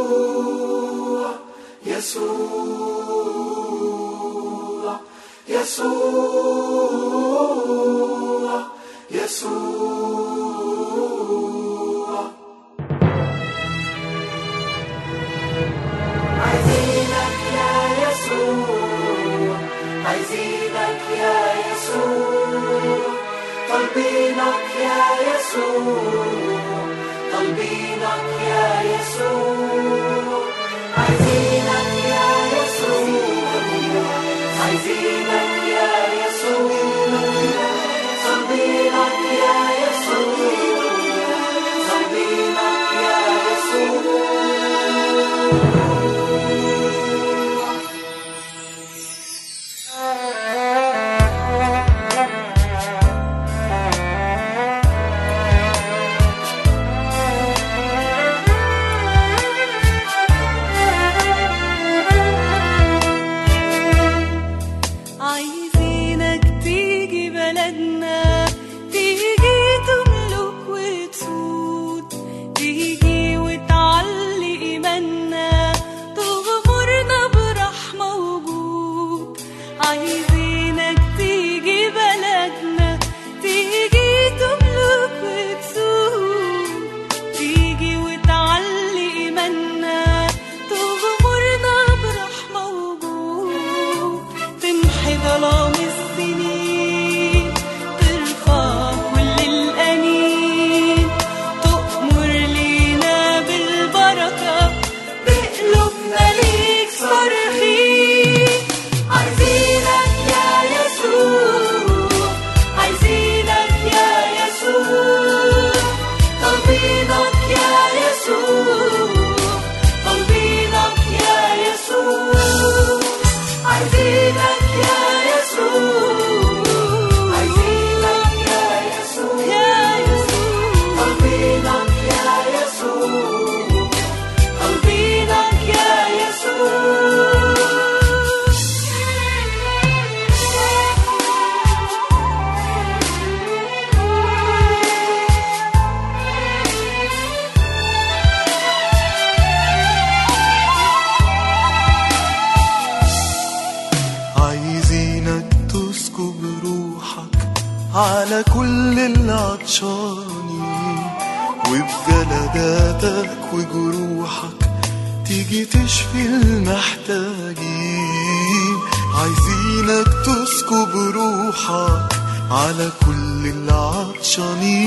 Yeshua, Yeshua, Yeshua, Yeshua. Aizinak ya Yeshua, Aizinak ya Yeshua, Talbinak ya Yeshua. albina che Gesù على كل العطشانين وبجلداتك وجروحك تيجي تشفي المحتاجين. عايزينك تسكب روحك على كل العطشانين.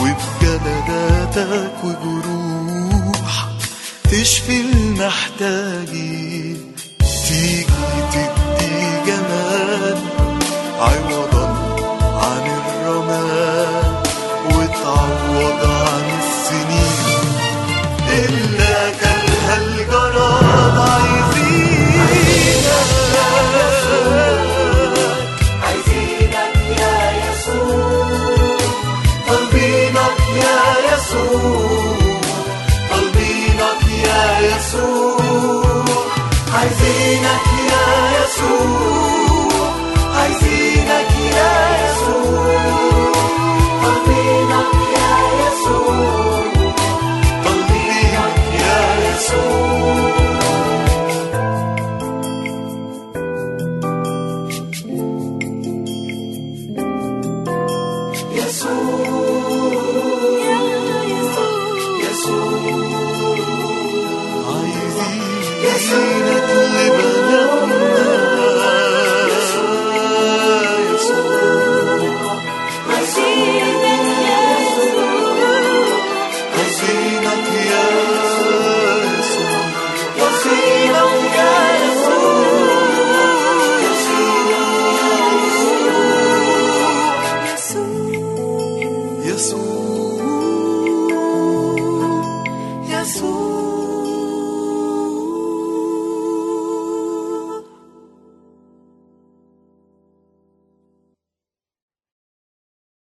وبجلداتك وجروحك تشفي المحتاجين. وضع السنين إلا كان Io non ti sono.